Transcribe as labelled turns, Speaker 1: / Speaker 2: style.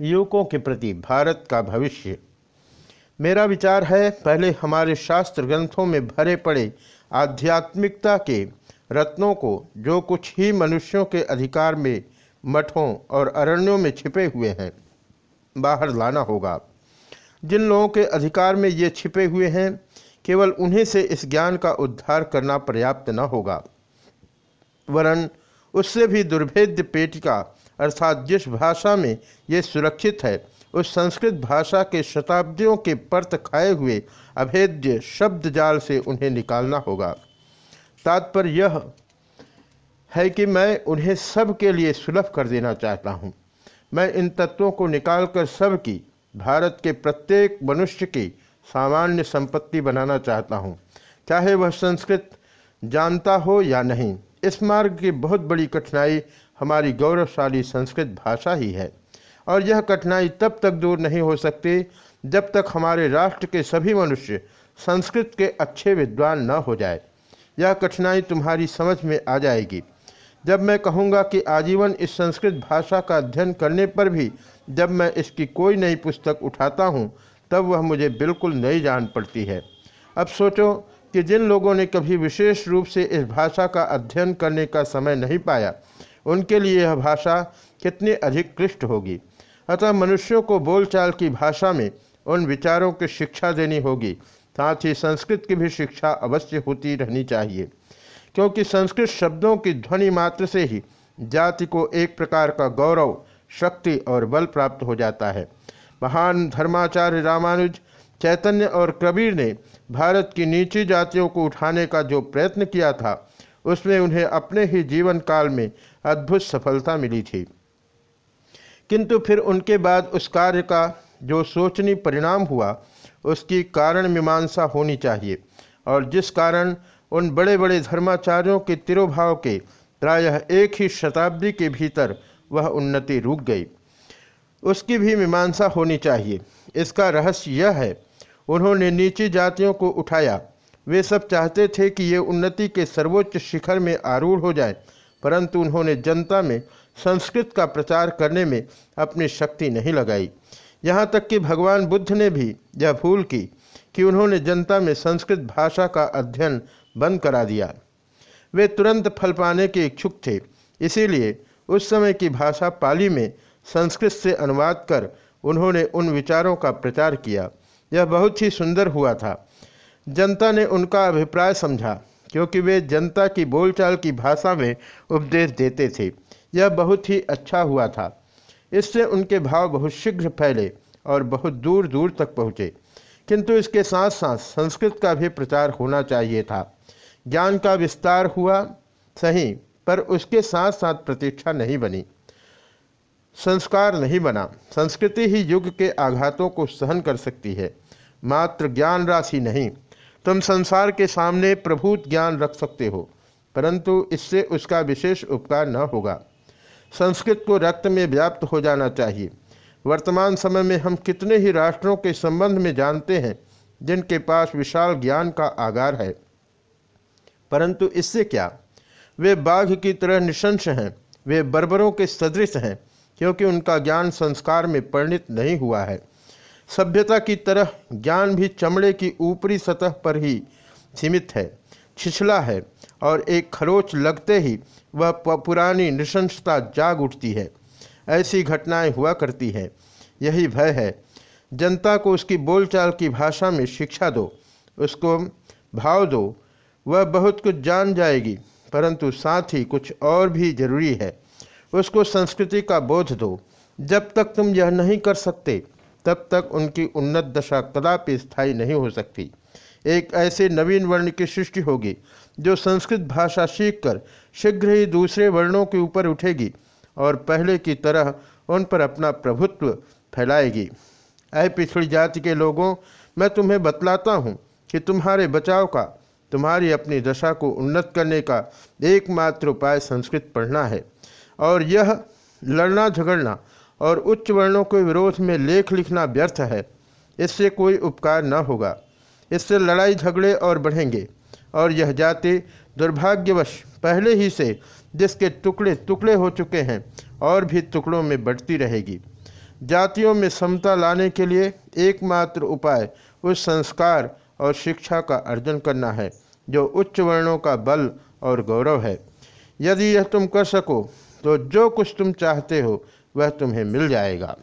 Speaker 1: युवकों के प्रति भारत का भविष्य। मेरा विचार है, पहले हमारे शास्त्र ग्रंथों में भरे पड़े आध्यात्मिकता के रत्नों को जो कुछ ही मनुष्यों के अधिकार में मठों और अरण्यों में छिपे हुए हैं, बाहर लाना होगा। जिन लोगों के अधिकार में ये छिपे हुए हैं, केवल उन्हीं से इस ज्ञान का उद्धार करना पर्याप्त न होगा। वरन उससे भी दुर्भेद्य पेटिका अर्थात जिस भाषा में ये सुरक्षित है, उस संस्कृत भाषा के शताब्दियों के पर्त खाए हुए अभेद्य शब्द जाल से उन्हें निकालना होगा। तात्पर्य यह है कि मैं उन्हें सब के लिए सुलभ कर देना चाहता हूँ। मैं इन तत्वों को निकालकर सब की, भारत के प्रत्येक मनुष्य की सामान्य संपत्ति बनाना चाहता हूँ। चाहे वह संस्कृत जानता हो या नहीं, इस मार्ग की बहुत बड़ी कठिनाई हमारी गौरवशाली संस्कृत भाषा ही है। और यह कठिनाई तब तक दूर नहीं हो सकती, जब तक हमारे राष्ट्र के सभी मनुष्य संस्कृत के अच्छे विद्वान न हो जाए। यह कठिनाई तुम्हारी समझ में आ जाएगी। जब मैं कहूँगा कि आजीवन इस संस्कृत भाषा का अध्ययन करने पर भी जब मैं इसकी कोई नई पुस्तक उठाता हूँ, तब वह मुझे बिल्कुल नई जान पड़ती है। अब सोचो कि जिन लोगों ने कभी विशेष रूप से इस भाषा का अध्ययन करने का समय नहीं पाया उनके लिए यह भाषा कितनी अधिक क्लिष्ट होगी। अतः मनुष्यों को बोलचाल की भाषा में उन विचारों की शिक्षा देनी होगी। साथ ही संस्कृत की भी शिक्षा अवश्य होती रहनी चाहिए, क्योंकि संस्कृत शब्दों की ध्वनि मात्र से ही जाति को एक प्रकार का गौरव, शक्ति और बल प्राप्त हो जाता है। महान धर्माचार्य रामानुज चैतन्य और कबीर ने भारत की नीची जातियों को उठाने का जो प्रयत्न किया था उसमें उन्हें अपने ही जीवन काल में अद्भुत सफलता मिली थी। किंतु फिर उनके बाद उस कार्य का जो सोचनी परिणाम हुआ, उसकी कारण मीमांसा होनी चाहिए और जिस कारण उन बड़े बड़े धर्माचार्यों के तिरोभाव के प्रायः एक ही शताब्दी के भीतर वह उन्नति रुक गई। उसकी भी मीमांसा होनी चाहिए। इसका रहस्य यह है, उन्होंने नीची जातियों को उठाया वे सब चाहते थे कि ये उन्नति के सर्वोच्च शिखर में आरूढ़ हो जाए, परंतु उन्होंने जनता में, संस्कृत का प्रचार करने में अपनी शक्ति नहीं लगाई। यहाँ तक कि भगवान बुद्ध ने भी यह भूल की कि उन्होंने जनता में संस्कृत भाषा का अध्ययन बंद करा दिया। वे तुरंत फल पाने के इच्छुक थे, इसीलिए उस समय की भाषा पाली में संस्कृत से अनुवाद कर उन्होंने उन विचारों का प्रचार किया। यह बहुत ही सुंदर हुआ था। जनता ने उनका अभिप्राय समझा, क्योंकि वे जनता की बोलचाल की भाषा में उपदेश देते थे। यह बहुत ही अच्छा हुआ था। इससे उनके भाव बहुत शीघ्र फैले और बहुत दूर दूर तक पहुँचे। किंतु इसके साथ साथ संस्कृत का भी प्रचार होना चाहिए था। ज्ञान का विस्तार हुआ, सही, पर उसके साथ साथ प्रतिष्ठा नहीं बनी। संस्कार नहीं बना। संस्कृति ही युग के आघातों को सहन कर सकती है। मात्र ज्ञान राशि नहीं तुम संसार के सामने प्रभुत ज्ञान रख सकते हो, परंतु इससे उसका विशेष उपकार न होगा। संस्कृत को रक्त में व्याप्त हो जाना चाहिए। वर्तमान समय में हम कितने ही राष्ट्रों के संबंध में जानते हैं, जिनके पास विशाल ज्ञान का आगार है। परंतु इससे क्या? वे बाघ की तरह निशंस हैं, वे बर्बरों के सदृश हैं, क्योंकि उनका ज्ञान संस्कार में परिणित नहीं हुआ है। सभ्यता की तरह ज्ञान भी चमड़े की ऊपरी सतह पर ही सीमित है, छिछला है और एक खरोच लगते ही वह पुरानी नृशंसता जाग उठती है। ऐसी घटनाएँ हुआ करती हैं। यही भय है। जनता को उसकी बोलचाल की भाषा में शिक्षा दो, उसको भाव दो। वह बहुत कुछ जान जाएगी, परंतु साथ ही कुछ और भी ज़रूरी है। उसको संस्कृति का बोध दो। जब तक तुम यह नहीं कर सकते तब तक उनकी उन्नत दशा कदापि स्थायी नहीं हो सकती। एक ऐसे नवीन वर्ण की सृष्टि होगी, जो संस्कृत भाषा सीखकर शीघ्र ही दूसरे वर्णों के ऊपर उठेगी और पहले की तरह उन पर अपना प्रभुत्व फैलाएगी। ऐ पिछड़ी जाति के लोगों, मैं तुम्हें बतलाता हूँ कि तुम्हारे बचाव का, तुम्हारी अपनी दशा को उन्नत करने का एकमात्र उपाय संस्कृत पढ़ना है। और यह लड़ना झगड़ना और उच्च वर्णों के विरोध में लेख लिखना व्यर्थ है। इससे कोई उपकार न होगा। इससे लड़ाई झगड़े और बढ़ेंगे। और यह जाति दुर्भाग्यवश पहले ही से जिसके टुकड़े टुकड़े हो चुके हैं, और भी टुकड़ों में बढ़ती रहेगी। जातियों में समता लाने के लिए एकमात्र उपाय उस संस्कार और शिक्षा का अर्जन करना है, जो उच्च वर्णों का बल और गौरव है। यदि यह तुम कर सको तो जो कुछ तुम चाहते हो वह तुम्हें मिल जाएगा।